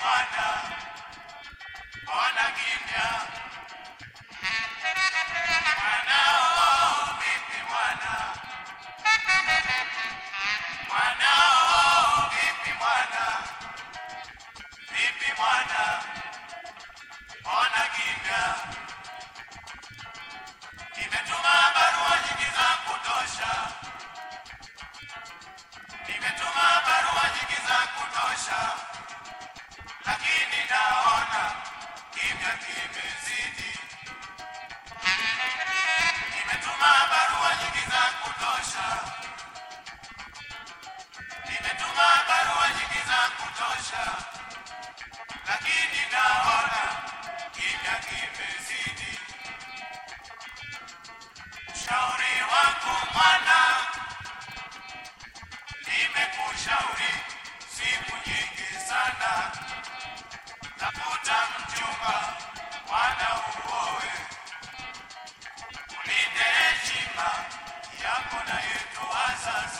Ona, mwana kimya. shauri siku nyingi sana, tafuta mchumba mwana uowe, ulinde heshima yako na yetu wazazi.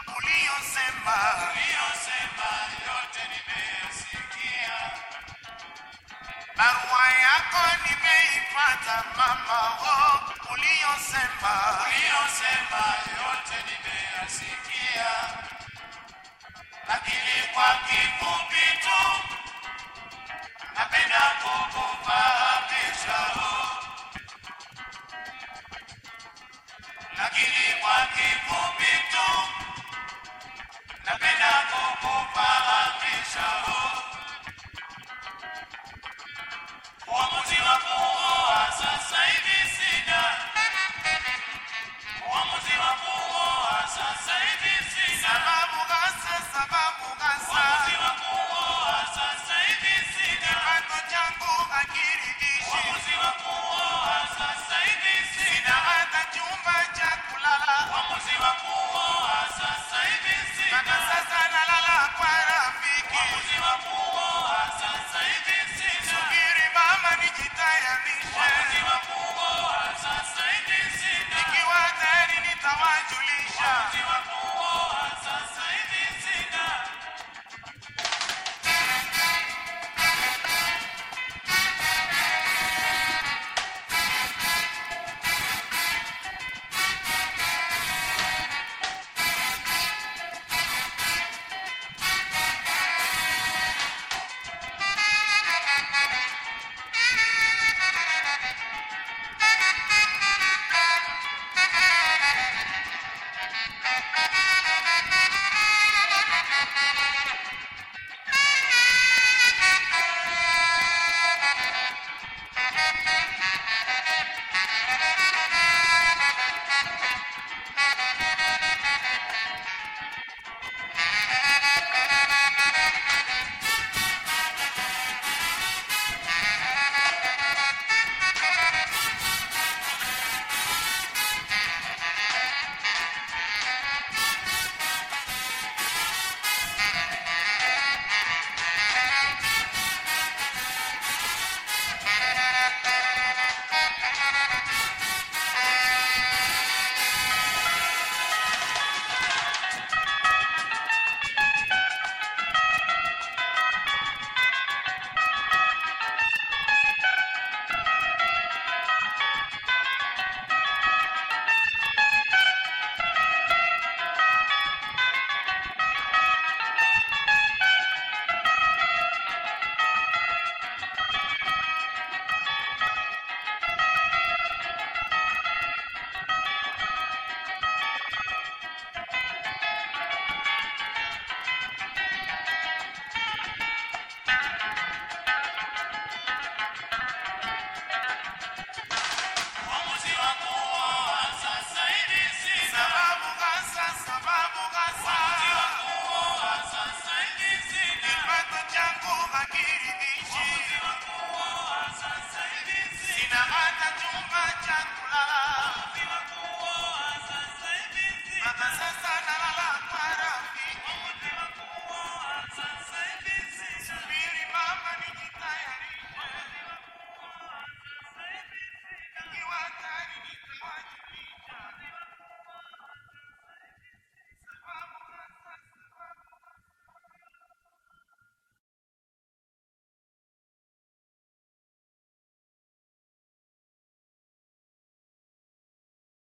uliyosema uliyosema yote nimeyasikia. Barua yako nimeipata mama, oh, uliyosema uliyosema yote nimeyasikia, lakini kwa kifupi tu Amen. I am in